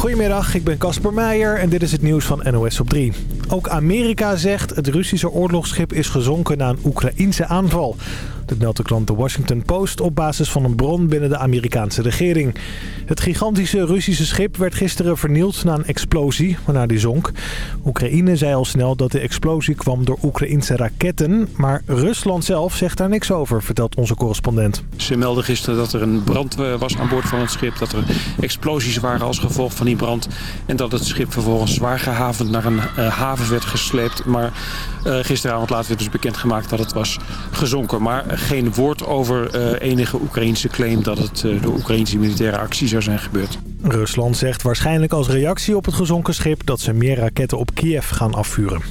Goedemiddag, ik ben Casper Meijer en dit is het nieuws van NOS op 3. Ook Amerika zegt het Russische oorlogsschip is gezonken na een Oekraïense aanval. Dat meldt de klant The Washington Post op basis van een bron binnen de Amerikaanse regering. Het gigantische Russische schip werd gisteren vernield na een explosie, waarna die zonk. Oekraïne zei al snel dat de explosie kwam door Oekraïnse raketten. Maar Rusland zelf zegt daar niks over, vertelt onze correspondent. Ze melden gisteren dat er een brand eh, was aan boord van het schip. Dat er explosies waren als gevolg van die brand. En dat het schip vervolgens zwaar gehavend naar een uh, haven werd gesleept. Maar gisteravond later werd dus bekendgemaakt dat het was gezonken. Maar geen woord over uh, enige Oekraïnse claim dat het uh, door Oekraïnse militaire actie zou zijn gebeurd. Rusland zegt waarschijnlijk als reactie op het gezonken schip dat ze meer raketten op Kiev gaan afvuren.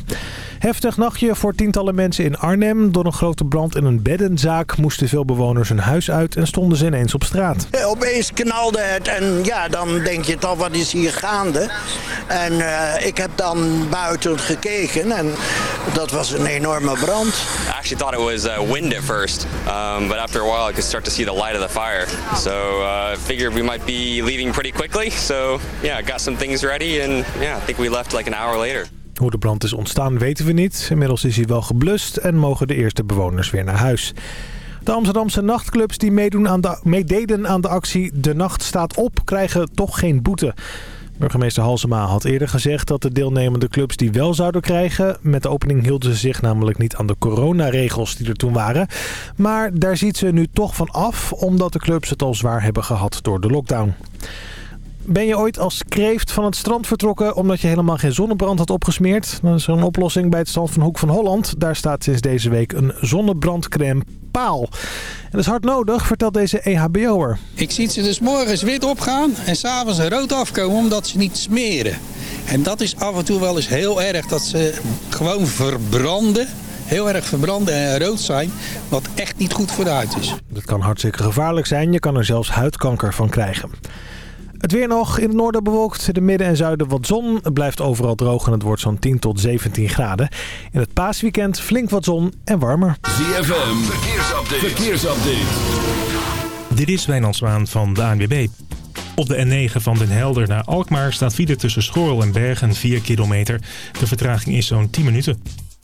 Heftig nachtje voor tientallen mensen in Arnhem. Door een grote brand in een beddenzaak moesten veel bewoners hun huis uit en stonden ze ineens op straat. Ja, opeens knalde het en ja, dan denk je toch wat is hier gaande. En uh, ik heb dan buiten gekeken en dat was een enorme brand. I actually thought it was uh, wind at first, um, but after a while I could start to see the light of the fire. So I uh, figured we might be leaving pretty quickly. We later. Hoe de brand is ontstaan weten we niet. Inmiddels is hij wel geblust en mogen de eerste bewoners weer naar huis. De Amsterdamse nachtclubs die aan de, meededen aan de actie De Nacht Staat Op krijgen toch geen boete. Burgemeester Halsema had eerder gezegd dat de deelnemende clubs die wel zouden krijgen... met de opening hielden ze zich namelijk niet aan de coronaregels die er toen waren. Maar daar ziet ze nu toch van af omdat de clubs het al zwaar hebben gehad door de lockdown. Ben je ooit als kreeft van het strand vertrokken omdat je helemaal geen zonnebrand had opgesmeerd? Dat is een oplossing bij het strand van Hoek van Holland. Daar staat sinds deze week een zonnebrandcrème paal. En dat is hard nodig, vertelt deze EHBO'er. Ik zie ze dus morgens wit opgaan en s'avonds rood afkomen omdat ze niet smeren. En dat is af en toe wel eens heel erg dat ze gewoon verbranden heel erg verbranden en rood zijn, wat echt niet goed voor de huid is. Dat kan hartstikke gevaarlijk zijn, je kan er zelfs huidkanker van krijgen. Het weer nog. In het noorden bewolkt, in het midden en zuiden wat zon. Het blijft overal droog en het wordt zo'n 10 tot 17 graden. In het paasweekend flink wat zon en warmer. ZFM, verkeersupdate. verkeersupdate. Dit is Wijnand Zwaan van de ANWB. Op de N9 van Den Helder naar Alkmaar staat file tussen Schorrel en Bergen 4 kilometer. De vertraging is zo'n 10 minuten.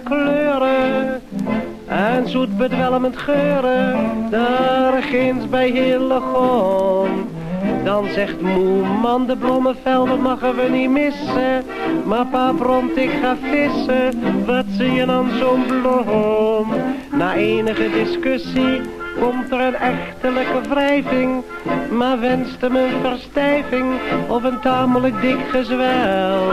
Kleuren. En zoet bedwelmend geuren, daar ginds bij Hillegom. Dan zegt moe man, de bloemenvelden mogen we niet missen. Maar pa bromt, ik ga vissen, wat zie je dan zo'n bloem? Na enige discussie komt er een echtelijke wrijving. Maar wenst hem een verstijving of een tamelijk dik gezwel.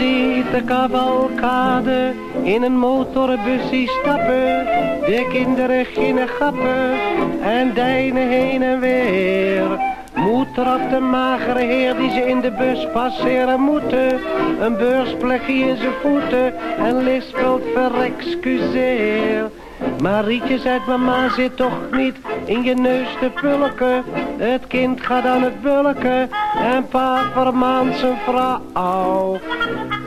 Ziet de cavalcade in een motorbusje stappen. De kinderen ginnen gappen en deinen heen en weer. Moed trapt de magere heer die ze in de bus passeren moeten. Een beursplekje in zijn voeten en lispelt verexcuseer. Marietje zegt mama zit toch niet in je neus te pulken. Het kind gaat aan het bulken en pa vermaant zijn vrouw.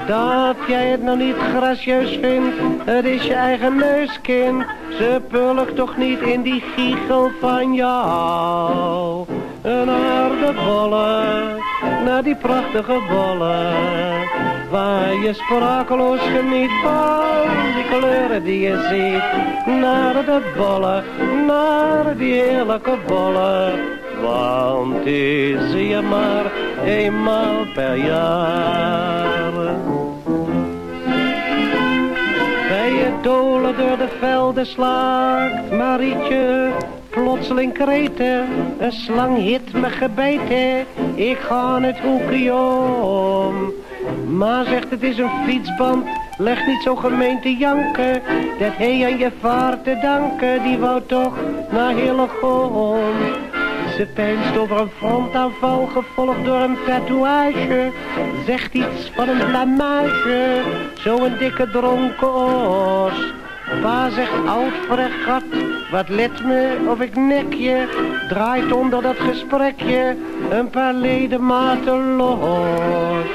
Dat jij het nou niet gracieus vindt, het is je eigen neuskind. Ze pulkt toch niet in die giegel van jou. Naar de bollen, naar die prachtige bollen. Waar je sprakeloos geniet van die kleuren die je ziet. Naar de bollen, naar die heerlijke bollen. Want die zie je maar eenmaal per jaar. Bij het dolen door de velden slaakt Marietje plotseling kreten. Een slang hit me gebeten, ik ga het hoekje om. Ma zegt het is een fietsband, leg niet zo gemeen te janken. Dat hij aan je vaart te danken, die wou toch naar Hillegom. Ze peinst over een frontaanval, gevolgd door een tatoeage. Zegt iets van een blamage, zo'n dikke dronken os. Pa zegt oud fregat, wat let me of ik nek je. Draait onder dat gesprekje een paar ledematen los.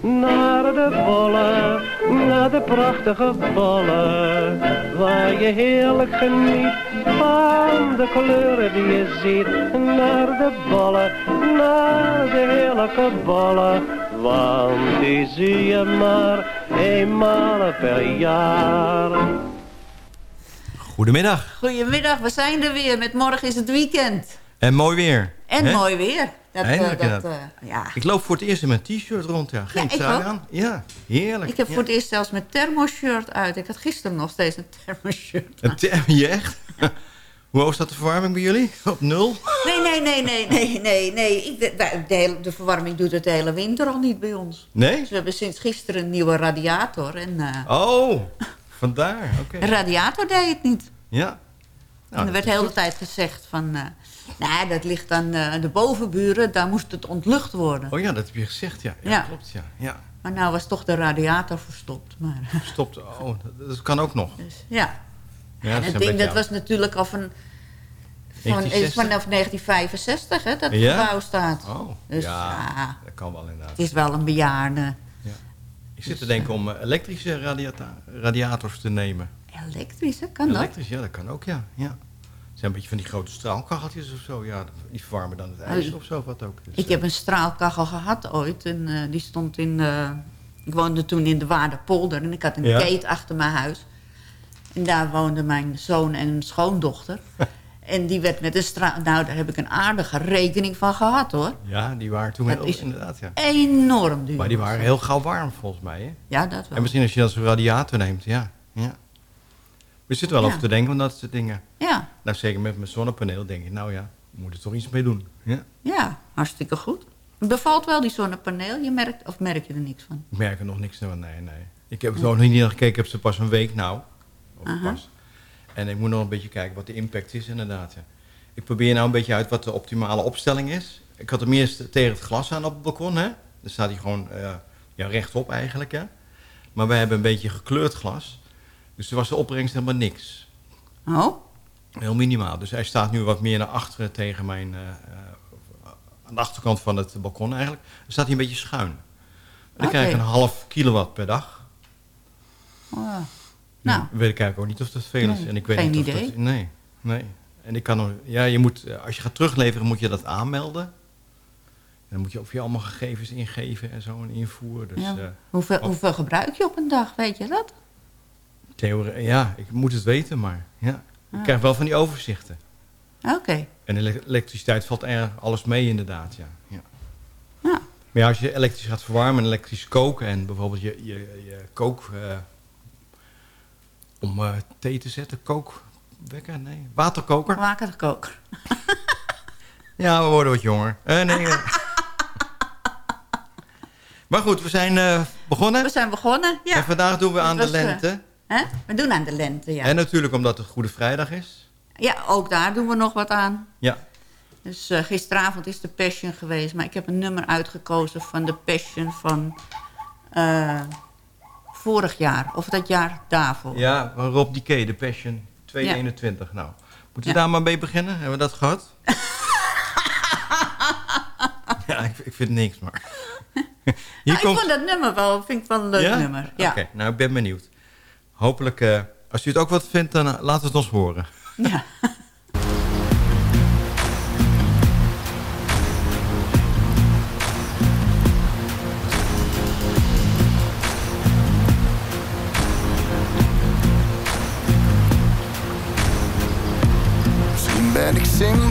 Naar de bollen, naar de prachtige bollen. Waar je heerlijk geniet van de kleuren die je ziet. Naar de bollen, naar de heerlijke bollen. Want die zie je maar eenmaal per jaar. Goedemiddag. Goedemiddag, we zijn er weer. Met morgen is het weekend. En mooi weer. En Hè? mooi weer. Dat, eh, dat, eh, ja. Ik loop voor het eerst in mijn t-shirt rond. Ja. Geen Ja, trui aan. Ja, heerlijk. Ik heb ja. voor het eerst zelfs mijn thermoshirt uit. Ik had gisteren nog steeds een thermoshirt Een je echt? Hoe hoog staat de verwarming bij jullie? Op nul? Nee, nee, nee, nee, nee, nee. nee. Ik, de, de, de hele- de verwarming doet het de hele winter al niet bij ons. Nee? Dus we hebben sinds gisteren een nieuwe radiator. En eh, Oh, vandaar. Oké. de radiator deed het niet. Ja. en er werd de hele tijd gezegd van... eh nou, dat ligt aan eh, de bovenburen. Daar moest het ontlucht worden. Oh ja, dat heb je gezegd, ja. Ja, Ja. klopt, ja. ja. Maar nou was toch de radiator verstopt. Maar, Stopt. Oh, dat, kan ook nog. dus, ja. Ja, en dat is het ding, dat was natuurlijk al van, van, is 1960? vanaf 1965 hè, dat het Ja? gebouw staat. Oh, Dus ja, ja, dat kan wel inderdaad. het is wel een bejaarde. Ik zit te denken om eh, elektrische radiata- radiators te nemen. Elektrische, kan dat? Elektrisch, ja, dat kan ook, ja. ja. Het zijn een beetje van die grote straalkacheltjes of zo. Ja, die verwarmen dan het ijs Oh, of zo, wat ook. Dus, Ik heb een straalkachel gehad ooit. En eh, die stond in... eh, ik woonde toen in de Waardepolder. En ik had een Ja. gate achter mijn huis. En daar woonden mijn zoon en een schoondochter. en die werd met een straal... Nou, daar heb ik een aardige rekening van gehad, hoor. Ja, die waren toen Dat heel, is inderdaad, ja. Enorm duur. Maar die waren heel gauw warm, volgens mij, hè? Ja, dat wel. En misschien als je dan zo'n radiator neemt, ja. ja. We zitten wel Ja. over te denken, want dat soort dingen. Ja, Nou, zeker met mijn zonnepaneel denk ik, nou ja, we moeten er toch iets mee doen. Ja. ja, hartstikke goed. Het bevalt wel, die zonnepaneel. Je merkt, of merk je er niks van? Ik merk er nog niks van, nee, nee. Ik heb er nog niet naar gekeken, ik heb ze pas een week nou. Of Aha. pas. En ik moet nog een beetje kijken wat de impact is, inderdaad. Ja. Ik probeer nou een beetje uit wat de optimale opstelling is. ik had hem eerst tegen het glas aan op het balkon. Hè? Dan staat hij gewoon eh, ja, rechtop eigenlijk. Hè? Maar wij hebben een beetje gekleurd glas. Dus er was de opbrengst helemaal niks. Oh? Heel minimaal. Dus hij staat nu wat meer naar achteren tegen mijn... eh, eh, aan de achterkant van het balkon eigenlijk. Dan staat hij een beetje schuin. En dan krijg ik een half kilowatt per dag. Oh. Nou, Nou, weet ik eigenlijk ook niet of dat veel is. Nee, en ik weet geen niet of idee. Dat, nee, nee. En ik kan nog, ja, je moet, eh, als je gaat terugleveren, moet je dat aanmelden. En dan moet je of je allemaal gegevens ingeven en zo en invoeren. Dus ja. eh, hoeveel, hoeveel gebruik je op een dag, weet je dat? theorie, ja, ik moet het weten, maar ja. Ik Ah. krijg wel van die overzichten. Oké. En ele- elektriciteit valt er alles mee inderdaad, ja. ja. Ja. Maar ja, als je elektrisch gaat verwarmen en elektrisch koken en bijvoorbeeld je, je, je kook... eh, om eh, thee te zetten, kookwekker, nee, waterkoker. Waterkoker. Ja, we worden wat jonger. Eh, nee, maar goed, we zijn eh, begonnen. We zijn begonnen, ja. En vandaag doen we aan de lente. Hè? We doen aan de lente, ja. En natuurlijk omdat het Goede Vrijdag is. Ja, ook daar doen we nog wat aan. Ja. Dus gisteravond is de Passion geweest. Maar ik heb een nummer uitgekozen van de Passion van vorig jaar. Of dat jaar daarvoor. Ja, Rob Dike, de Passion 221. Nou, moeten we Ja. daar maar mee beginnen? Hebben we dat gehad? ja, ik, ik vind niks, maar... Hier Nou, Ik vond dat nummer wel, vind ik wel een leuk Ja? nummer. Ja. Oké, nou, ik ben benieuwd. Hopelijk, eh, als u het ook wat vindt, dan eh, laat het ons horen. Ja.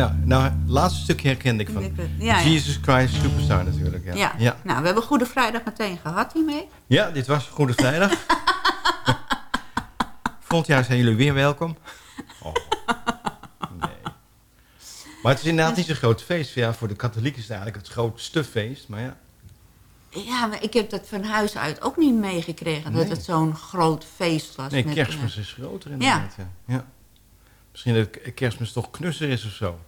Ja. Nou, het laatste stukje herkende ik van ja, ja. Jesus Christ Superstar natuurlijk. Ja. Ja. Ja. nou, we hebben Goede Vrijdag meteen gehad hiermee. Ja, dit was Goede Vrijdag. Volgend jaar zijn jullie weer welkom. Oh. Nee. Maar het is inderdaad niet zo'n groot feest. Ja, voor de katholieken is het eigenlijk het grootste feest. Maar ja, Ja, maar ik heb dat van huis uit ook niet meegekregen. Dat het zo'n groot feest was. nee, met, kerstmis eh, is groter inderdaad. Ja. Ja. Misschien dat kerstmis toch knusser is of zo.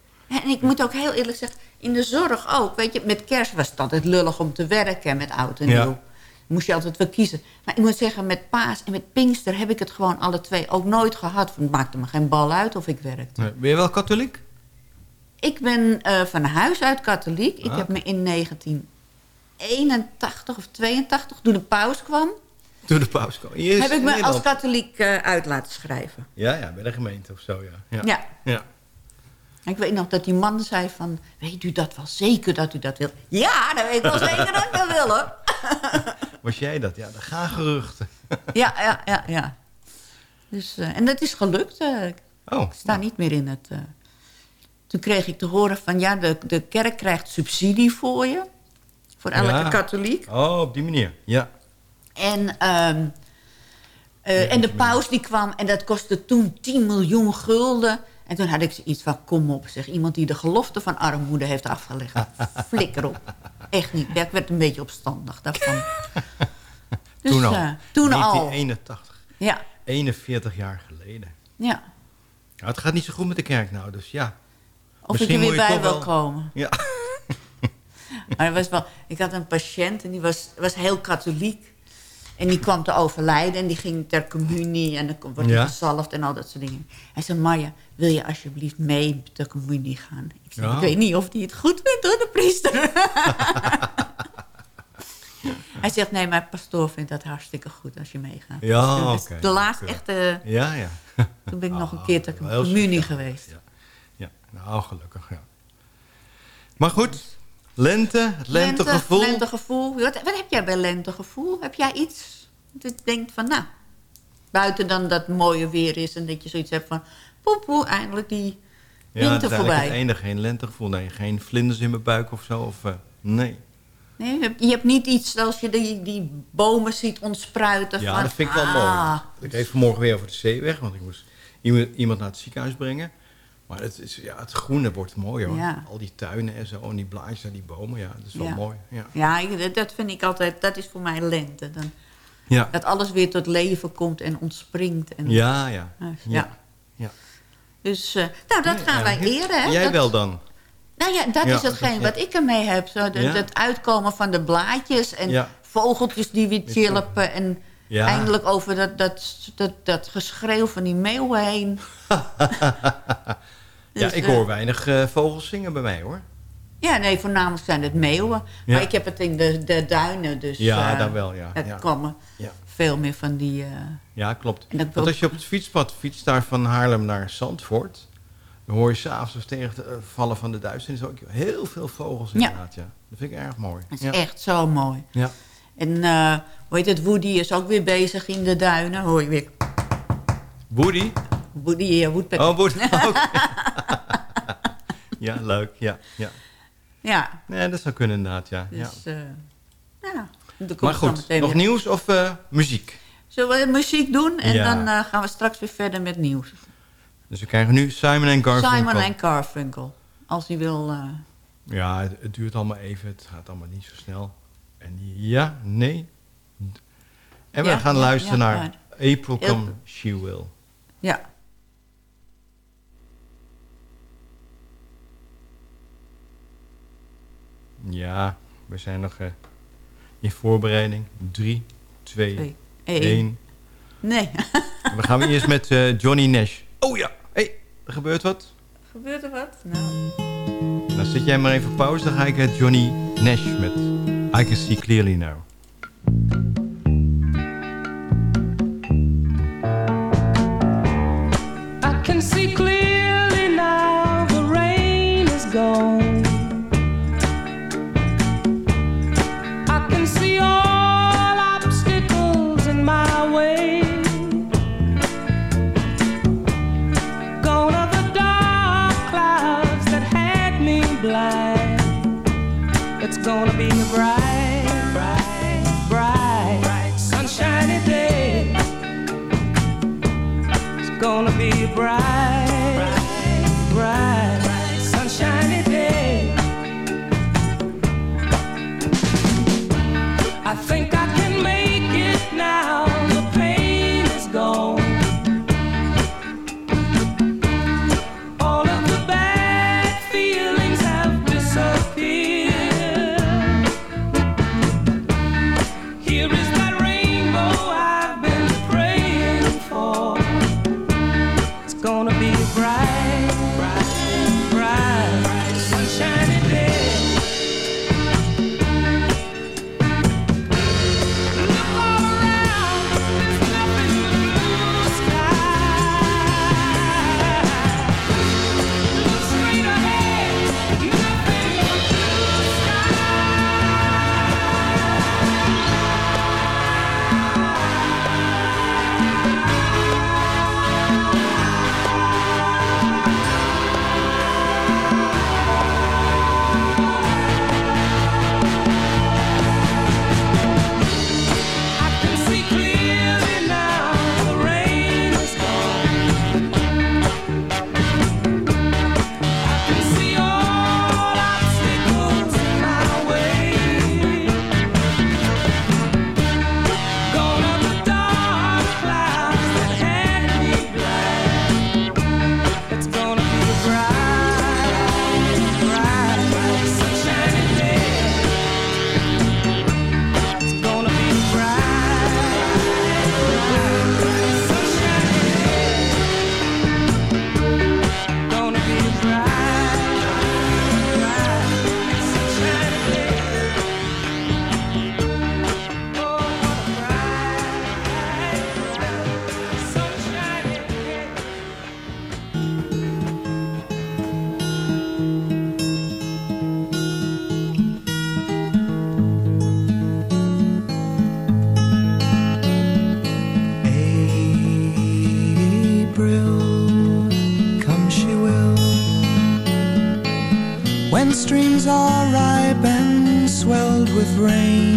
En ik moet ook heel eerlijk zeggen, in de zorg ook. Weet je, met kerst was het altijd lullig om te werken met oud en Ja. nieuw. Moest je altijd wel kiezen. Maar ik moet zeggen, met paas en met pinkster heb ik het gewoon alle twee ook nooit gehad. Want Het maakte me geen bal uit of ik werkte. Nee, Ben je wel katholiek? Ik ben eh, van huis uit katholiek. Ik Ah. heb me in 1981 of 82, toen de paus kwam... Toen de paus kwam. Heb ik me Nederland. als katholiek eh, uit laten schrijven. Ja, ja, bij de gemeente of zo, ja. Ja. Ja. ja. Ik weet nog dat die man zei van... Weet u dat wel zeker dat u dat wil? Ja, dat weet ik wel zeker dat ik dat wil, hoor. Was jij dat? Ja, daar gaan geruchten. ja, ja, ja, ja. Dus, eh, en dat is gelukt. eh. Oh. Ik sta niet meer in het... eh. Toen kreeg ik te horen van... ja, de, de kerk krijgt subsidie voor je. Voor elke Ja. katholiek. Oh, op die manier. Ja. En, ehm, eh, en de paus die kwam en dat kostte toen 10 miljoen gulden. En toen had ik zoiets van, kom op zeg. Iemand die de gelofte van armoede heeft afgelegd. Flikker op. Echt niet. Ik werd een beetje opstandig daarvan. Dus, toen al. eh, toen al. 1981. Ja, 41 jaar geleden. ja. Nou, het gaat niet zo goed met de kerk nou, dus ja. Of ik er weer bij wil wel- komen. Ja. Maar was wel, ik had een patiënt en die was, was heel katholiek. En die kwam te overlijden en die ging ter communie. En dan wordt hij Ja. gezalfd en al dat soort dingen. Hij zei, Marja, wil je alsjeblieft mee ter communie gaan? Ik zei, Ja. ik weet niet of die het goed vindt hoor, de priester. hij zegt, nee, mijn pastoor vindt dat hartstikke goed als je meegaat. Ja, Dus oké. De laatste echte... Ja, ja. Toen ben ik nog een Ah, keer ter heel communie geweest. Ja. ja, nou gelukkig, ja. Maar goed, lente, het lentegevoel. Lente, lentegevoel. Wat, wat heb jij bij lentegevoel? Heb jij iets dat je denkt van, nou... Buiten dan dat het mooie weer is en dat je zoiets hebt van... Poe, poe, eindelijk die ja, dat winter is eigenlijk voorbij. het enige, geen lentegevoel. Nee, geen vlinders in mijn buik of zo. Of, eh, nee. Nee, je, hebt, je hebt niet iets als je die, die bomen ziet ontspruiten. Ja, van, dat vind ik wel ah, mooi. Ik reed vanmorgen weer over de zeeweg, want ik moest iemand, iemand naar het ziekenhuis brengen. Maar het, is, ja, het groene wordt mooi hoor. Ja. Al die tuinen en zo, en die blaadjes en die bomen, ja, dat is wel Ja. mooi. Ja. Ja, ik- dat- dat vind ik altijd, dat is voor mij lente. Dan, Ja. Dat alles weer tot leven komt en ontspringt. En, Ja, ja. Ja. ja. Dus, eh, nou, dat gaan wij eren. Hè? Jij dat, wel dan? Nou ja, dat is hetgeen dat- wat ik ermee heb. Zo. Het uitkomen van de blaadjes en vogeltjes die weer chilpen. En Ja. eindelijk over dat, dat, dat, dat geschreeuw van die meeuwen heen. ja, Dus, ik eh, hoor weinig eh, vogels zingen bij mij hoor. Ja, nee, voornamelijk zijn het meeuwen. Ja. Maar ik heb het in de, de duinen, dus... Ja, eh, dan wel, ja. Er Ja. komen Ja. veel meer van die... Ja, klopt. Want als je op het fietspad fietst daar van Haarlem naar Zandvoort... dan hoor je s'avonds tegen het vallen van de duisternis ook heel veel vogels inderdaad. Ja. Dat vind ik erg mooi. dat is echt zo mooi. Ja. En eh, hoe heet het, Woody is ook weer bezig in de duinen. Hoor je weer... Woody? Woody, ja, Woodpecker. Oh, Woody. Oké. ja, leuk. Ja, ja. Ja, Nee, dat zou kunnen inderdaad, ja. ja. dus... eh ja, dan komt Maar goed, nog weer- nieuws of eh, muziek? Zullen we muziek doen? En Ja. dan eh, gaan we straks weer verder met nieuws. Dus we krijgen nu Simon en Garfunkel. Simon en Garfunkel. Als hij wil... Ja, het, het duurt allemaal even. Het gaat allemaal niet zo snel. En ja, nee. En we Ja, gaan ja, luisteren ja, naar ja. April Come. She Will. ja. Ja, we zijn nog eh, in voorbereiding. 3, 2, Twee, 1. één. Nee. We gaan weer eerst met eh, Johnny Nash. Oh ja, hé, hey, er gebeurt wat. Gebeurt er wat? Nou... Dan zet jij maar even pauze. Dan ga ik eh, Johnny Nash met I Can See Clearly Now. I can see clearly now the rain is gone. Gonna be a bright, bright, bright, sunshiny day. It's gonna be a bright, bright, sunshiny day. I think with rain,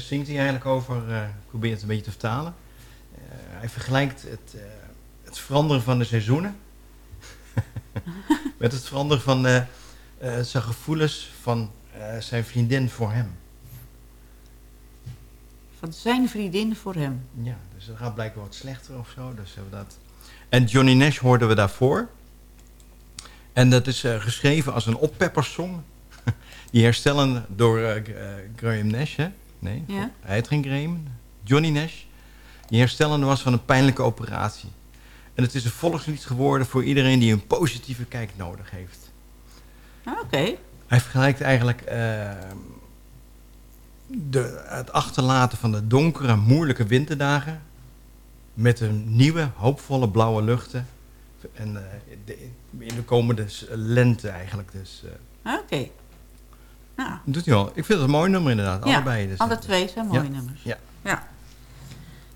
Daar zingt hij eigenlijk over, eh, ik probeer het een beetje te vertalen. Eh, hij vergelijkt het, eh, het veranderen van de seizoenen met het veranderen van zijn gevoelens van zijn vriendin voor hem. Van zijn vriendin voor hem. Ja, dus dat gaat blijkbaar wat slechter of zo. Dus hebben we dat. En Johnny Nash hoorden we daarvoor. En dat is geschreven als een oppeppersong. Die herstellen door Graham Nash, hè? Nee, Ja. Graham. Johnny Nash. Die herstellende was van een pijnlijke operatie. En het is een volkslied geworden voor iedereen die een positieve kijk nodig heeft. Ah, Oké. Hij vergelijkt eigenlijk eh, de, het achterlaten van de donkere, moeilijke winterdagen met een nieuwe, hoopvolle blauwe luchten. En eh, de, in de komende lente eigenlijk. Dus Ah, Oké. Nou, dat doet hij. Ik vind het een mooi nummer inderdaad, ja, allebei. Dus, alle twee zijn mooie ja, nummers. Ja. Ja.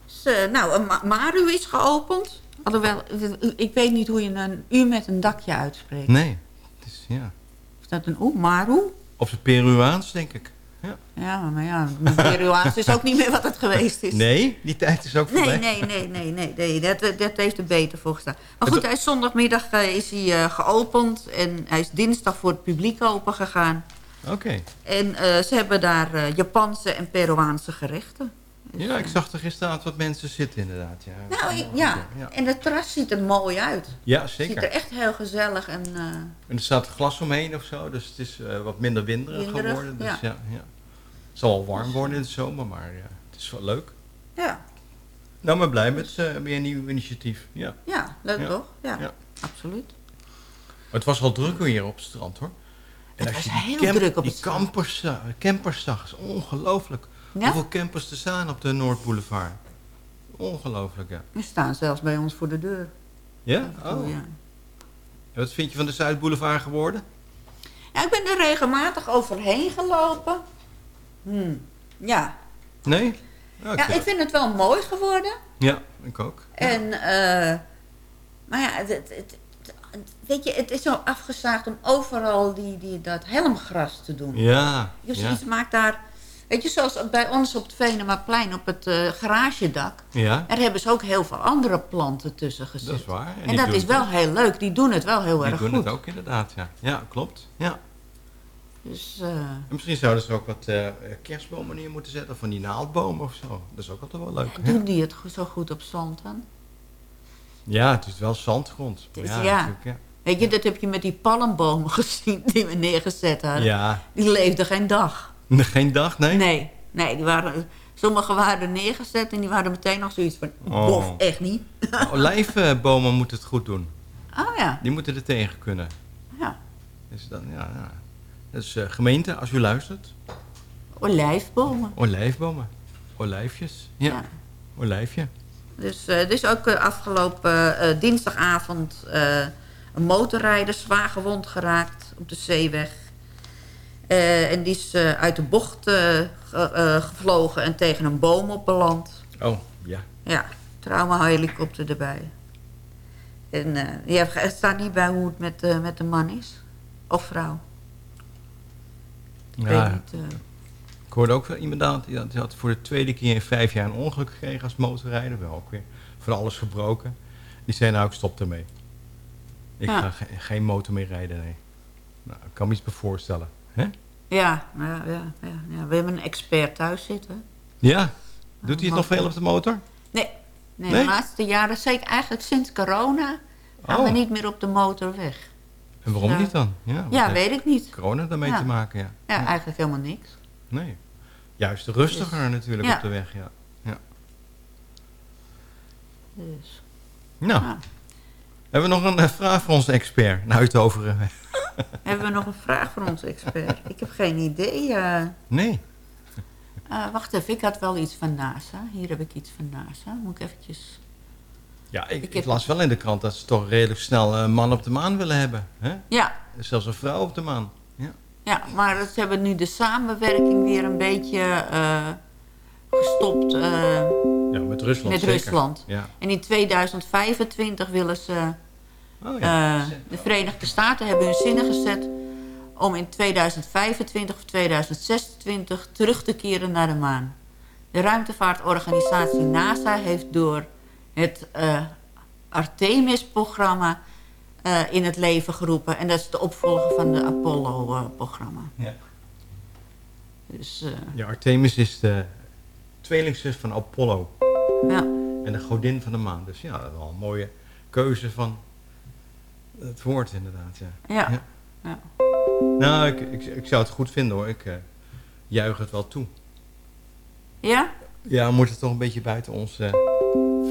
Dus, eh, nou, Ma- Maru is geopend. Alhoewel, ik weet niet hoe je een U met een dakje uitspreekt. Nee, het is, ja. Is dat een U? Maru? Op zijn Peruaans, denk ik. Ja. Ja, maar ja, Peruaans is ook niet meer wat het geweest is. Nee, die tijd is ook voorbij. Nee, nee, nee, nee, nee, nee. Dat, dat heeft er beter voor gestaan. Maar goed, hij is zondagmiddag eh, is hij, eh, geopend. En hij is dinsdag voor het publiek open gegaan. Oké. En eh, ze hebben daar eh, Japanse en Peruaanse gerechten. Ja, ik zag er gisteravond wat mensen zitten inderdaad. Ja, Nou, ik- ja. ja. En het terras ziet er mooi uit. Ja, Het zeker. ziet er echt heel gezellig en... eh, En er staat glas omheen of zo, dus het is wat minder winderig, Winderig, geworden. Dus ja. ja. Ja, Het zal wel warm worden in de zomer, maar ja, het is wel leuk. ja, Nou, maar blij met weer een nieuw initiatief. Ja. ja, leuk toch? Ja, Ja. absoluut. Maar het was wel druk weer op het strand hoor. En Het als je was die heel druk op die campers, za- campers zag, is ongelooflijk. Ja? Hoeveel campers er staan op de Noordboulevard. Ongelooflijk, ja. We staan zelfs bij ons voor de deur. Ja? Toe, Oh. ja. En wat vind je van de Zuidboulevard geworden? Ja, ik ben er regelmatig overheen gelopen. Hmm. Ja. Nee? Ja, ik vind het wel mooi geworden. Ja, ik ook. En, eh, maar ja, het- weet je, het is zo afgezaagd om overal die, die, dat helmgras te doen. Ja, Dus ja. iets maakt daar... Weet je, zoals bij ons op het Venemaplein, op het eh, garagedak... Ja. daar hebben ze ook heel veel andere planten tussen gezet. Dat is waar. En En, die dat doen is wel ook. heel leuk. Die doen het wel heel Die erg doen goed. het ook inderdaad, ja. Ja, klopt. Ja. Dus, eh, En misschien zouden ze er ook wat eh, kerstbomen neer moeten zetten, of van die naaldbomen of zo. Dat is ook altijd wel leuk. hè? doen die het zo goed op zand dan? Ja, het is wel zandgrond. Ja, ja. natuurlijk, ja. Weet je, dat heb je met die palmbomen gezien die we neergezet hadden. Ja. Die leefden geen dag. Geen dag, nee? Nee, nee die waren, sommige waren neergezet en die waren meteen nog zoiets van... Oh. Bof, echt niet. Olijfbomen moeten het goed doen. Oh ja, Die moeten er tegen kunnen. ja. Dus dan, ja, ja. Dus eh, gemeente, als u luistert. Olijfbomen. Olijfbomen. Olijfjes. Ja. Ja. Olijfje. Dus er is ook eh, afgelopen eh, dinsdagavond eh, een motorrijder zwaar gewond geraakt op de zeeweg. Eh, en die is eh, uit de bocht eh, ge- eh, gevlogen en tegen een boom op beland. Oh, ja. Ja, trauma-helikopter erbij. En eh, ja, het staat niet bij hoe het met, eh, met de man is. Of vrouw. Ik Ja, weet niet. Ik hoorde ook iemand aan, die had, die had voor de tweede keer in vijf jaar een ongeluk gekregen als motorrijder. Wel ook weer van alles gebroken. Die zei nou, ik stop ermee. Ik Ja. ga ge- geen motor meer rijden, nee. Nou, ik kan me iets bij voorstellen. Hè? ja, ja, ja, ja, ja, we hebben een expert thuis zitten. Ja? Doet hij het nog veel op de motor? Nee, nee, Nee? de laatste jaren, zeker eigenlijk sinds corona, gaan we Oh. niet meer op de motor weg. En waarom niet dan? Ja, Ja, weet ik niet. Corona daarmee te maken, ja. Ja, eigenlijk helemaal niks. Nee. Juist rustiger natuurlijk Ja. op de weg, ja. ja. Dus. Nou, Ja. hebben we nog een eh, vraag voor onze expert? Nou, het over... Hebben we nog een vraag voor onze expert? Ik heb geen idee. eh. nee. Eh, wacht even, ik had wel iets van NASA. Hier heb ik iets van NASA. Moet ik eventjes... Ja, ik, ik, heb- las wel in de krant dat ze toch redelijk snel een man op de maan willen hebben. Hè? Ja, Zelfs een vrouw op de maan. Ja. maar ze hebben nu de samenwerking weer een beetje eh, gestopt eh, ja, met Rusland met. Rusland. Ja. En in 2025 willen ze... Oh, ja. eh, de Verenigde Staten hebben hun zinnen gezet... om in 2025 of 2026 terug te keren naar de maan. De ruimtevaartorganisatie NASA heeft door het Artemis-programma eh, in het leven geroepen. En dat is de opvolger van het Apollo-programma. Ja. Dus eh, ja, Artemis is de tweelingzus van Apollo. ja. En de godin van de maan. Dus ja, dat is wel een mooie keuze van het woord inderdaad. Ja. Ja. Ja. Nou, ik, ik, ik zou het goed vinden hoor. Ik eh, juich het wel toe. Ja? Ja, we moeten toch een beetje buiten ons eh,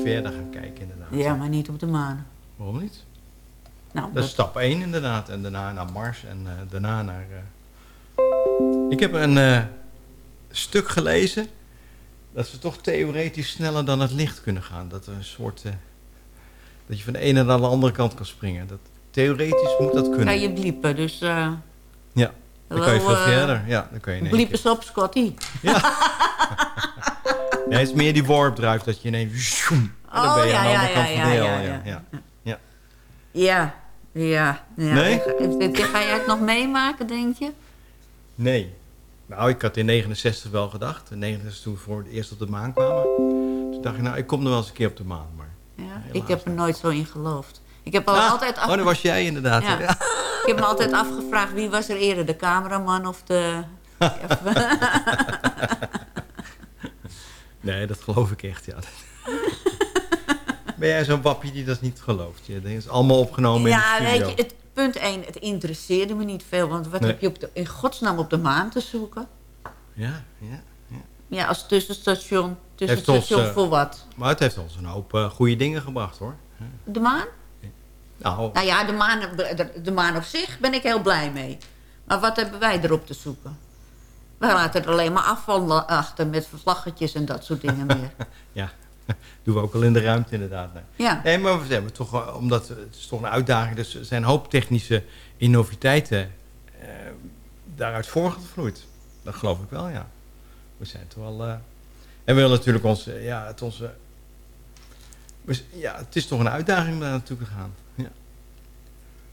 verder gaan kijken inderdaad. Ja, maar niet op de maan. Waarom niet? Nou, Dat is stap 1 inderdaad. En daarna naar Mars en eh, daarna naar... eh, Ik heb een eh, stuk gelezen dat ze toch theoretisch sneller dan het licht kunnen gaan. Dat er een soort... dat je van de ene naar de andere kant kan springen. Dat, theoretisch moet dat kunnen. Ga je bliepen, dus... Ja, dan kan je veel verder. Ja, dan kan je bliepen ze op Scotty. Nee, het is meer die warp drive dat je ineens... en dan Oh, ben je ja, aan de ja, andere kant ja, van de ja, heel. ja, Ja, ja. Ja. Ja. Nee? Ga, ga jij het nog meemaken, denk je? Nee. Nou, ik had in 69 wel gedacht. In 69 toen we voor het eerst op de maan kwamen. Toen dacht ik, nou, ik kom er wel eens een keer op de maan. Maar... Ja, ik heb er nooit zo in geloofd. Ik heb al Ah, altijd af... Oh, dat was jij inderdaad. Ja. Ja. Ik heb me altijd afgevraagd wie was er eerder, de cameraman of de... Nee, dat geloof ik echt, ja. Ben jij zo'n wappie die dat niet gelooft? Je denkt, het is allemaal opgenomen ja, in de weet studio. je, het, punt 1, het interesseerde me niet veel. Want wat Nee. heb je op de, in godsnaam op de maan te zoeken? Ja, ja. Ja, als tussenstation. Tussenstation ons, eh, voor wat? Maar het heeft ons een hoop eh, goede dingen gebracht, hoor. De maan? Nou, Nou ja, de maan, de, de maan op zich ben ik heel blij mee. Maar wat hebben wij erop te zoeken? We laten er alleen maar afval achter met vlaggetjes en dat soort dingen meer. ja, doen we ook al in de ruimte inderdaad. Nee, Ja. nee maar we hebben toch, omdat het is toch een uitdaging. Dus er zijn een hoop technische innoviteiten eh, daaruit voortgevloeid. Dat geloof ik wel, ja. We zijn toch wel... eh, en we willen natuurlijk onze, ja, het onze... ja, het is toch een uitdaging om daar naartoe te gaan. Ja.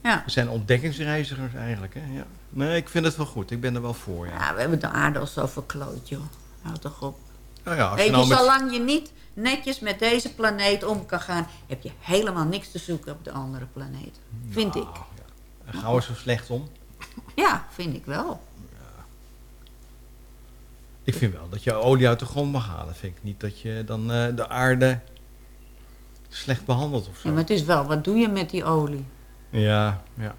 Ja. We zijn ontdekkingsreizigers eigenlijk, hè. Ja. Nee, ik vind het wel goed. Ik ben er wel voor, ja. Ja, we hebben de aarde al zo verkloot, joh. Houd toch op. Nou ja, als Weet je je, nou met- zolang je niet netjes met deze planeet om kan gaan... heb je helemaal niks te zoeken op de andere planeet. Vind ik. Daar gaan we zo slecht om. Ja, vind ik wel. Ik vind wel dat je olie uit de grond mag halen. Vind ik niet dat je dan eh, de aarde slecht behandelt of zo. Ja, maar het is wel, wat doe je met die olie? Ja, ja.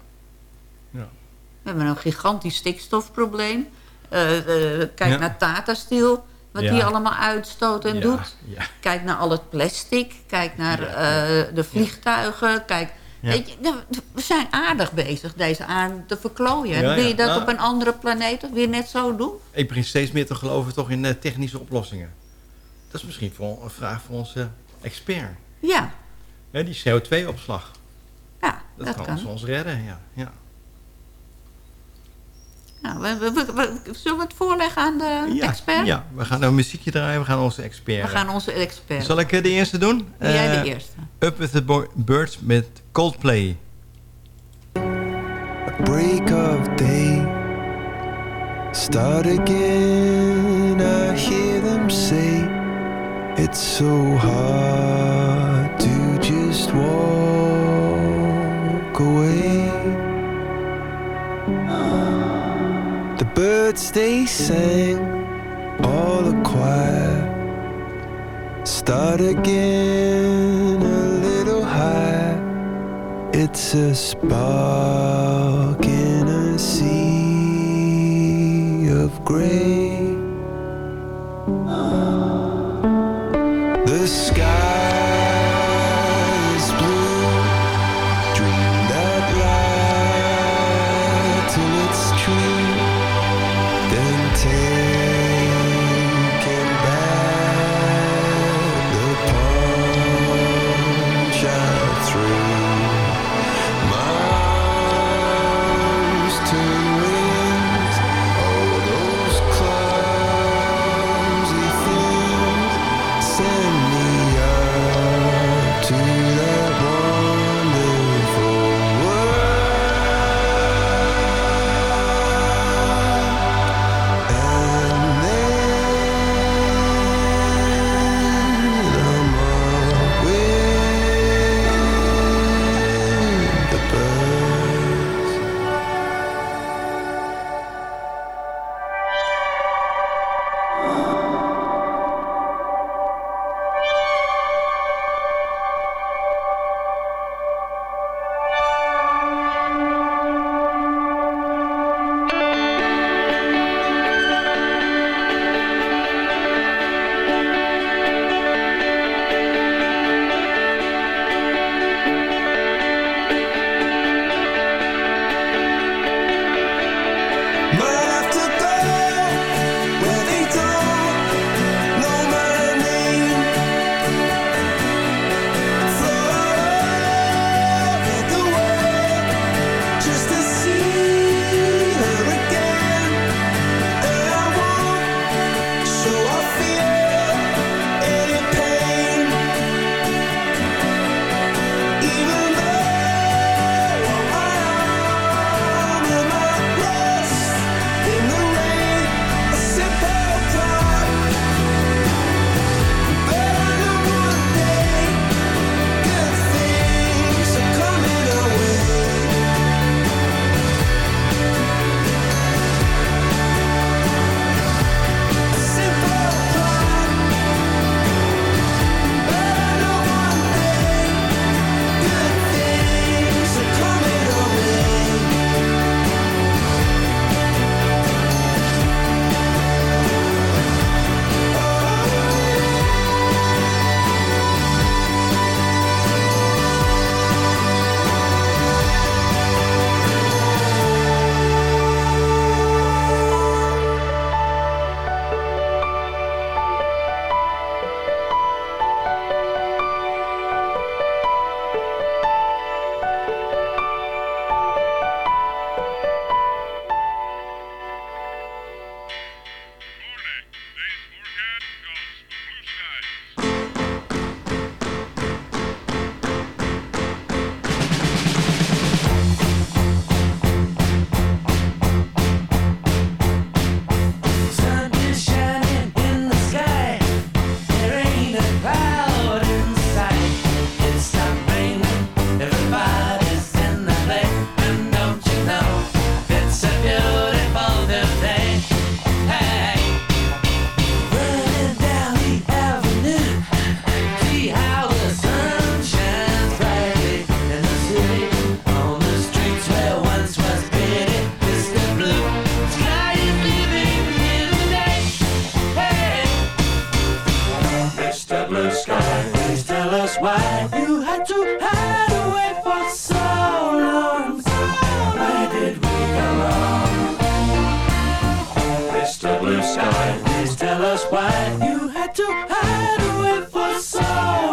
ja. We hebben een gigantisch stikstofprobleem. Eh, eh, kijk Ja. naar Tata Steel, wat Ja. die allemaal uitstoot en Ja, doet. ja. Kijk naar al het plastic. Kijk naar eh, de vliegtuigen. Kijk, Ja. weet je, nou, we zijn aardig bezig deze aarde te verklooien. Wil je dat Nou. op een andere planeet weer net zo doen? Ik begin steeds meer te geloven toch in eh, technische oplossingen. Dat is misschien voor, een vraag voor onze expert. Ja, die CO2-opslag. ja Dat, dat, kan, kan. ons- ons redden, ja. ja. We, we, we, zullen we het voorleggen aan de expert? Ja, we gaan een muziekje draaien. We gaan onze expert. We gaan onze expert. Zal ik eh, de eerste doen? Jij de eh, eerste. Up with the Birds met Coldplay. A break of day Start again I hear them say It's so hard to just walk away birds they sang all a choir. Start again a little higher. It's a spark in a sea of gray take sky. Please tell us why you had to hide away for so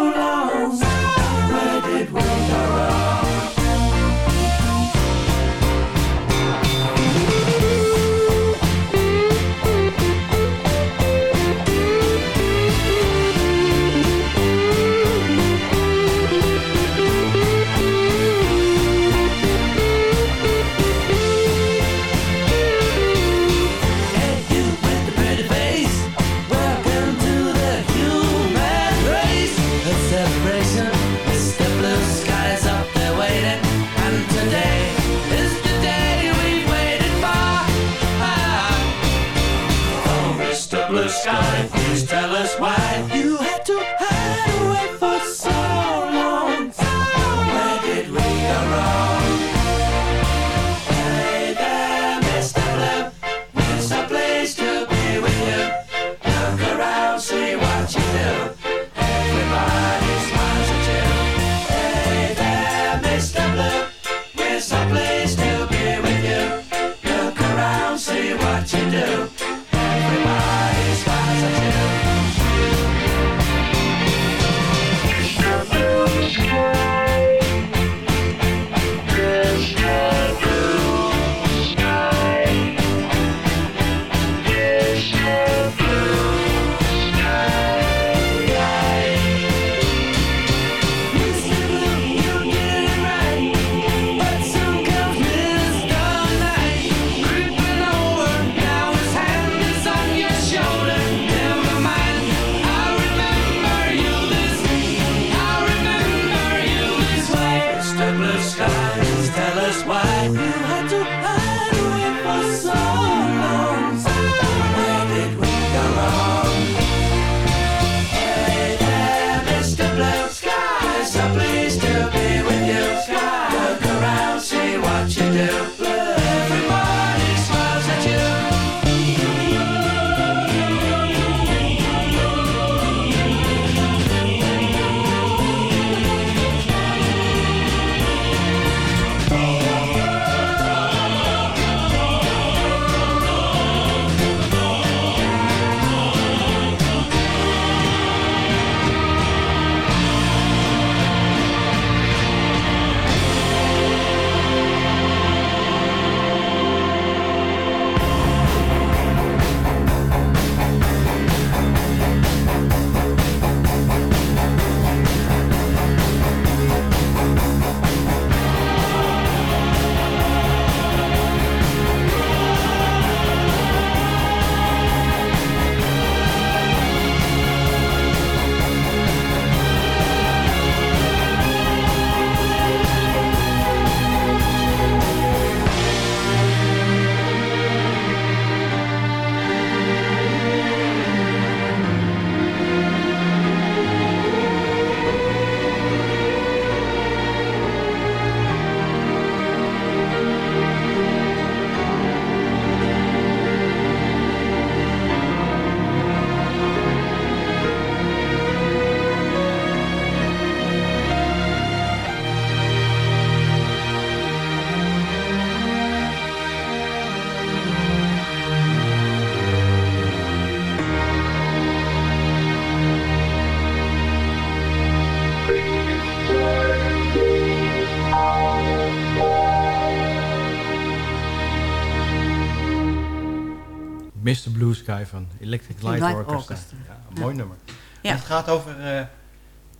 Mr. Blue Sky van Electric Light, Light Orchestra. Orchestra. Ja, een Ja. mooi nummer. Ja. Het gaat over eh,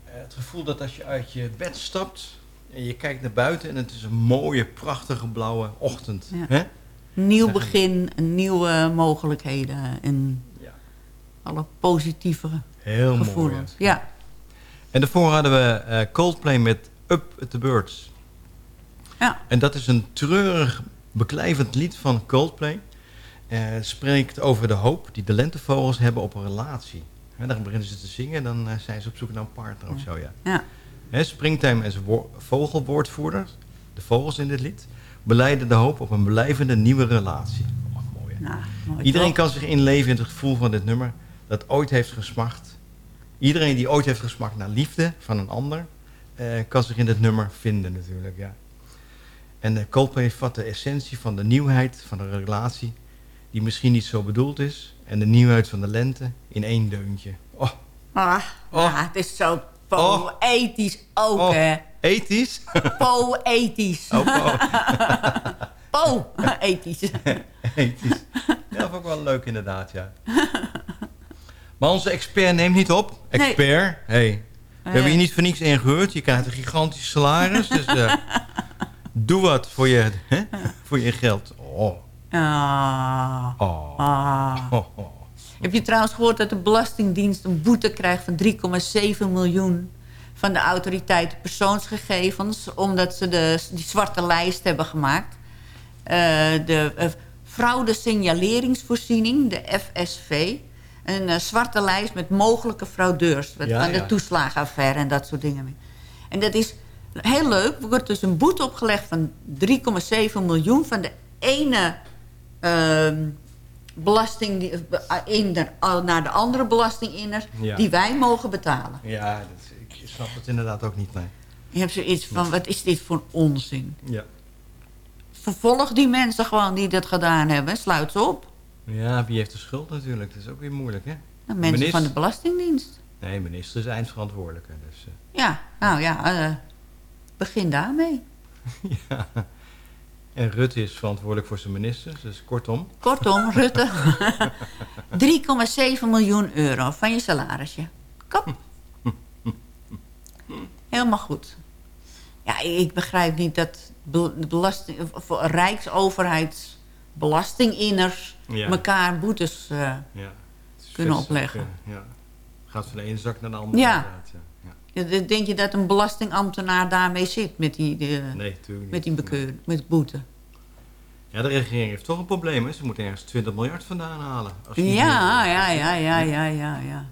het gevoel dat als je uit je bed stapt en je kijkt naar buiten en het is een mooie, prachtige blauwe ochtend. Ja. Hè? Nieuw Ja. begin, nieuwe mogelijkheden en alle positieve Heel mooi. gevoelens. hè? Ja. En daarvoor hadden we eh, Coldplay met Up at the Birds. Ja. En dat is een treurig, beklijvend lied van Coldplay. Eh, spreekt over de hoop die de lentevogels hebben op een relatie. En dan beginnen ze te zingen en dan eh, zijn ze op zoek naar een partner of zo, ja. Ja. Hè, Springtime is wo- vogelwoordvoerder, de vogels in dit lied, beleiden de hoop op een blijvende nieuwe relatie. Oh, mooi? Nou, mooi Iedereen toch? kan zich inleven in het gevoel van dit nummer dat ooit heeft gesmacht. Iedereen die ooit heeft gesmacht naar liefde van een ander, eh, kan zich in dit nummer vinden natuurlijk, ja. En uh, Coldplay vat de essentie van de nieuwheid van een relatie, die misschien niet zo bedoeld is, en de nieuwheid van de lente in één deuntje. Oh, Ah, ja, het is zo poëtisch ook, oh. hè. ethisch? Poëtisch. Oh, Poëtisch. ethisch. Ja, dat vond ik wel leuk inderdaad, ja. Maar onze expert neemt niet op. Nee. Expert, hey. We Eh. hebben je niet voor niks ingehuurd. Je krijgt een gigantisch salaris. Dus eh, doe wat voor je, hè? voor je geld. Oh. Ah. Oh. Ah. Oh, oh. Heb je trouwens gehoord dat de Belastingdienst een boete krijgt van 3,7 miljoen van de autoriteit persoonsgegevens, omdat ze de, die zwarte lijst hebben gemaakt. Eh, de uh, fraude signaleringsvoorziening, de FSV, een eh, zwarte lijst met mogelijke fraudeurs. Met, Ja, van de ja. toeslagenaffaire en dat soort dingen. En dat is heel leuk. Er wordt dus een boete opgelegd van 3,7 miljoen... van de ene ehm, belasting die, eh, inder, al naar de andere belastinginner... Ja. die wij mogen betalen. Ja, dat, ik snap het inderdaad ook niet, nee. Je hebt zoiets van, wat is dit voor onzin? Ja. Vervolg die mensen gewoon die dat gedaan hebben. Sluit ze op. Ja, wie heeft de schuld natuurlijk? Dat is ook weer moeilijk, hè? De mensen Minister- van de Belastingdienst. Nee, minister is eindverantwoordelijke. Dus, eh, Ja, nou ja, eh, begin daarmee. ja. En Rutte is verantwoordelijk voor zijn ministers, dus kortom. Kortom, Rutte. 3,7 miljoen euro van je salarisje. Kap. Helemaal goed. Ja, ik begrijp niet dat de belasting, rijksoverheidsbelastinginners Ja. elkaar boetes eh, Ja. Kunnen opleggen. ja. Gaat van de ene zak naar de andere. Ja. Ja. Ja. Ja, Denk je dat een belastingambtenaar daarmee zit met die, de, Nee, natuurlijk met niet. die bekeur, met boete? Ja, de regering heeft toch een probleem. Hè? Ze moeten ergens 20 miljard vandaan halen. Als niet Ja, ja, ja, ja, ja, ja, ja.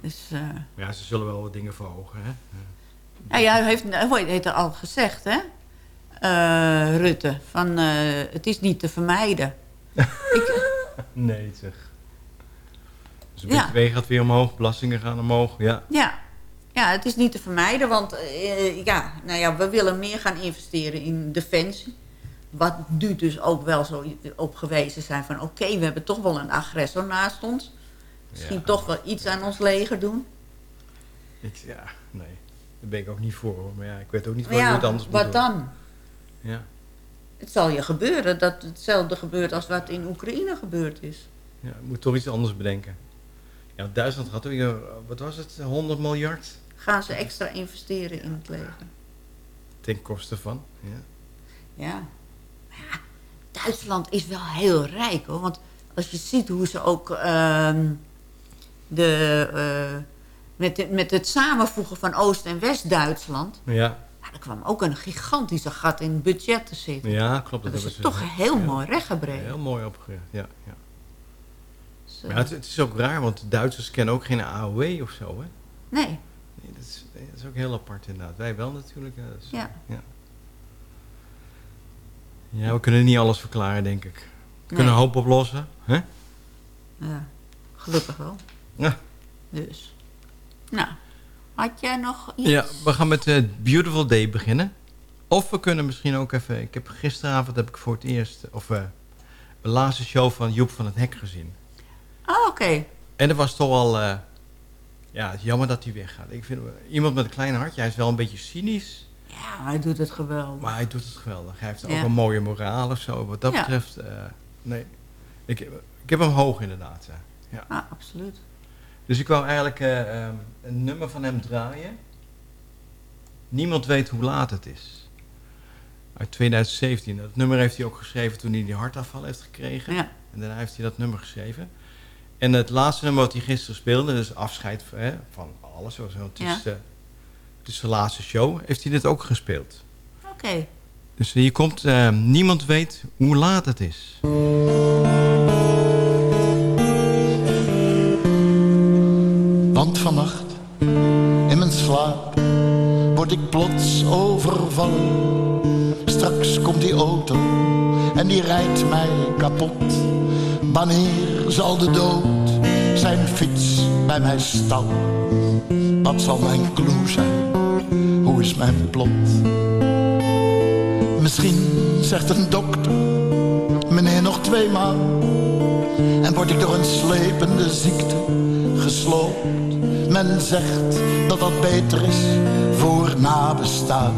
Dus, eh, Ja, ze zullen wel wat dingen verhogen. Hè? nou ja, hij heeft, hij heeft er al gezegd, hè? Eh, Rutte, van eh, het is niet te vermijden. Nee, zeg. Dus de Ja. Gaat weer omhoog, belastingen gaan omhoog. Ja, Ja, ja het is niet te vermijden, want eh, ja, nou ja, we willen meer gaan investeren in defensie. Wat nu dus ook wel zo op gewezen zijn van... oké, we hebben toch wel een agressor naast ons. Misschien Ja. toch wel iets aan ons leger doen. ik, ja, nee. Daar ben ik ook niet voor. Hoor. Maar ja, ik weet ook niet wat je ja, het anders moet wat dan? Ja. Het zal je gebeuren dat hetzelfde gebeurt als wat in Oekraïne gebeurd is. ja, je moet toch iets anders bedenken. Ja, Duitsland gaat ook, wat was het, 100 miljard Gaan ze extra investeren in het leger. ten koste van. Ja. Ja. Duitsland is wel heel rijk hoor. Want als je ziet hoe ze ook ehm, de, eh, met, de- met het samenvoegen van Oost- en West-Duitsland. Ja, Nou, er kwam ook een gigantische gat in het budget te zitten. ja klopt. Dat is hebben toch heel mooi rechtgebreid. Heel mooi opgericht, ja. ja. Maar het, het is ook raar, want Duitsers kennen ook geen AOW of zo, hè? Nee, dat, is, dat is ook heel apart inderdaad. Wij wel natuurlijk. Is- Ja. ja. Ja, we kunnen niet alles verklaren, denk ik. We Nee. kunnen een hoop oplossen, hè? ja, gelukkig wel. Ja. Dus. Nou, had jij nog iets? Ja, we gaan met uh, Beautiful Day beginnen. Of we kunnen misschien ook even... Ik heb gisteravond heb ik voor het eerst... Of eh de laatste show van Joep van het Hek gezien. Ah, oké. En dat was toch eh, ja, het is jammer dat hij weggaat. Ik vind iemand met een klein hartje. Hij is wel een beetje cynisch. Ja, hij doet het geweldig. Maar hij doet het geweldig. Hij heeft Ja. ook een mooie moraal of zo. Wat dat Ja. betreft... eh, nee. Ik, ik heb hem hoog inderdaad. ja. Ja. Ah, absoluut. Dus ik wou eigenlijk eh, ehm, een nummer van hem draaien. Niemand weet hoe laat het is. Uit 2017. Dat nummer heeft hij ook geschreven toen hij die hartafval heeft gekregen. Ja. En daarna heeft hij dat nummer geschreven. En het laatste nummer wat hij gisteren speelde, dus afscheid hè, van alles. Zo, zo, het, is, Ja. eh, het is de laatste show. Heeft hij dit ook gespeeld. Oké. Dus hier komt eh, Niemand weet hoe laat het is. Want vannacht, in mijn slaap, word ik plots overvallen. Straks komt die auto en die rijdt mij kapot. Wanneer zal de dood zijn fiets bij mij stallen? Wat zal mijn clue zijn? Hoe is mijn plot? Misschien zegt een dokter, meneer nog twee maal. En word ik door een slepende ziekte gesloopt. Men zegt dat dat beter is voor nabestaan.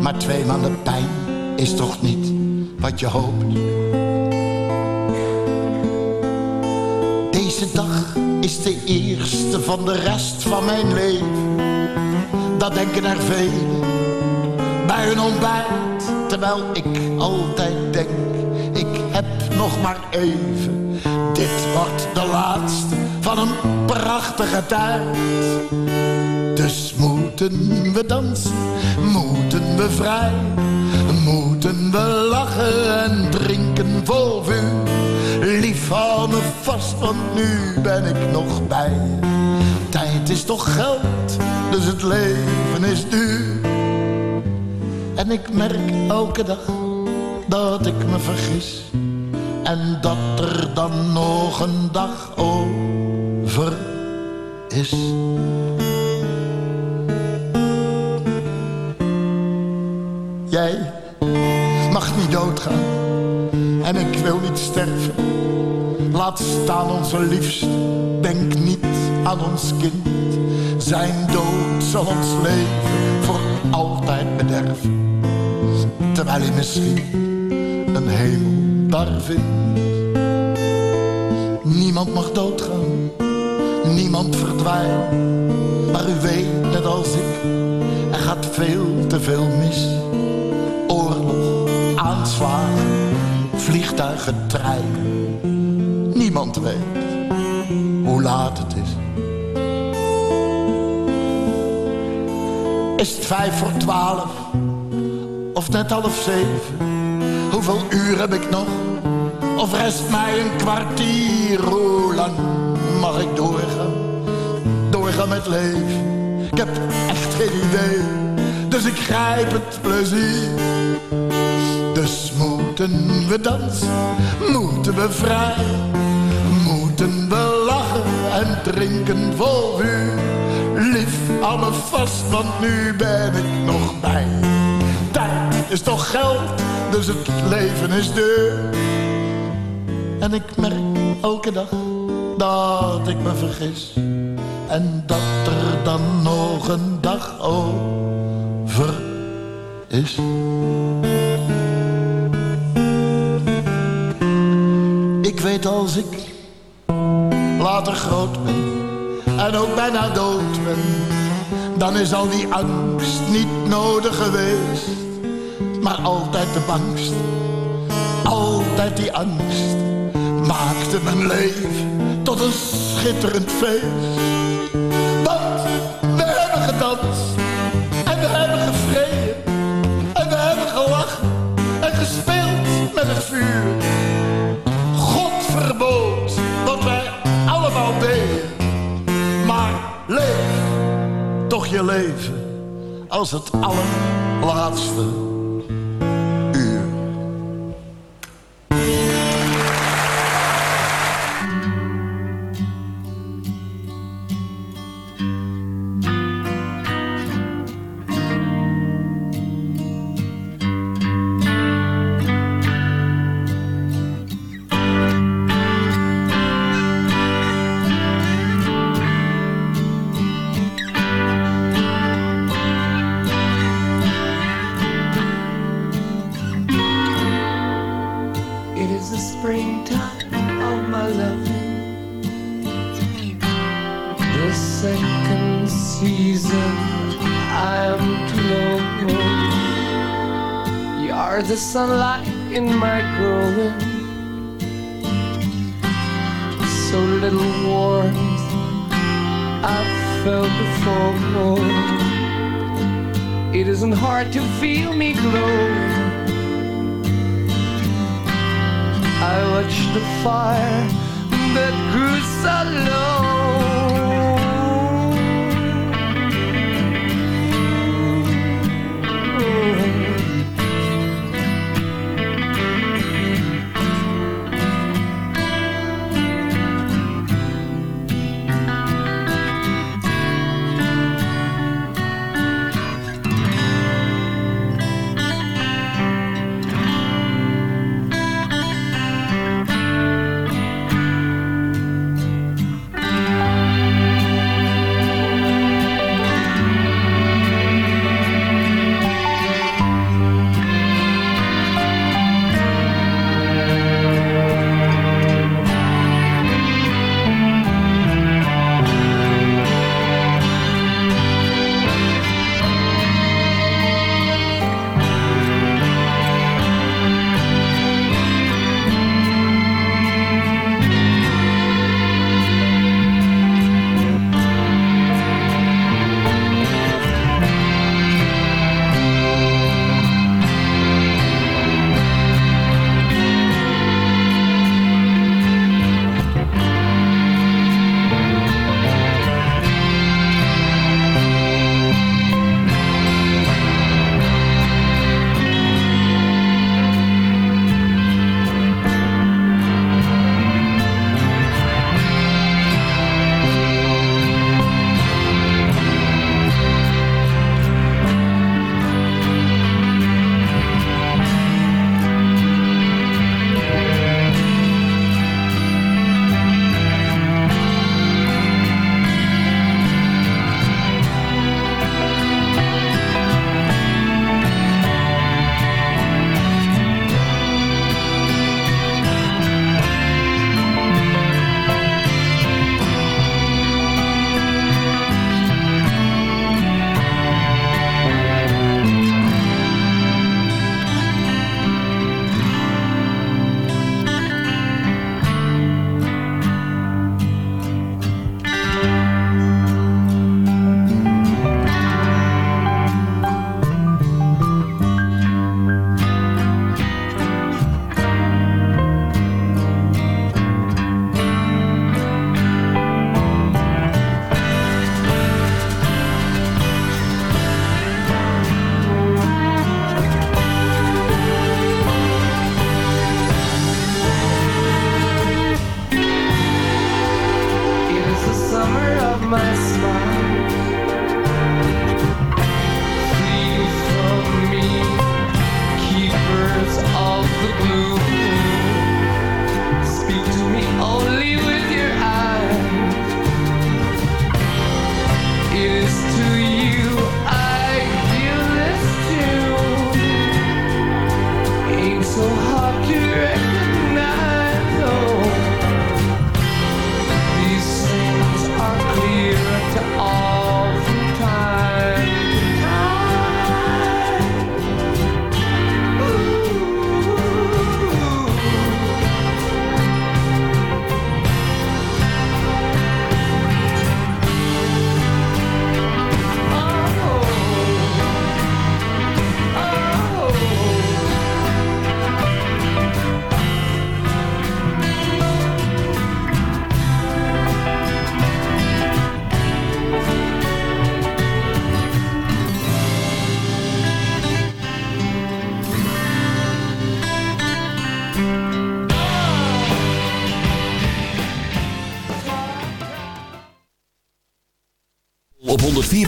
Maar twee maanden pijn is toch niet wat je hoopt. Deze dag is de eerste van de rest van mijn leven. Dat denken er velen bij hun ontbijt. Terwijl ik altijd denk, ik heb nog maar even. Dit wordt de laatste van een prachtige tijd. Dus moeten we dansen, moeten we vrij. Moeten we lachen en drinken vol vuur. Lief hou me vast, want nu ben ik nog bij. Tijd is toch geld, dus het leven is duur. En ik merk elke dag dat ik me vergis. En dat er dan nog een dag over is. Jij mag niet doodgaan en ik wil niet sterven. Laat staan onze liefste, denk niet aan ons kind. Zijn dood zal ons leven voor altijd bederven. Terwijl hij misschien een hemel daar vindt. Niemand mag doodgaan, niemand verdwijnt. Maar u weet net als ik, er gaat veel te veel mis. Oorlog, aanslagen, vliegtuigen, treinen. Niemand weet hoe laat het is. Is het vijf voor twaalf of net half zeven? Hoeveel uur heb ik nog? Of rest mij een kwartier? Hoe lang mag ik doorgaan? Doorgaan met leven? Ik heb echt geen idee, dus ik grijp het plezier. Dus moeten we dansen, moeten we vrij, moeten we lachen en drinken vol vuur. Lief, hou me vast, want nu ben ik nog bij. Tijd is toch geld, dus het leven is duur. En ik merk elke dag dat ik me vergis. En dat er dan nog een dag over is. Als ik later groot ben en ook bijna dood ben, dan is al die angst niet nodig geweest. Maar altijd de bangst, altijd die angst, maakte mijn leven tot een schitterend feest. Want we hebben gedanst het allerlaatste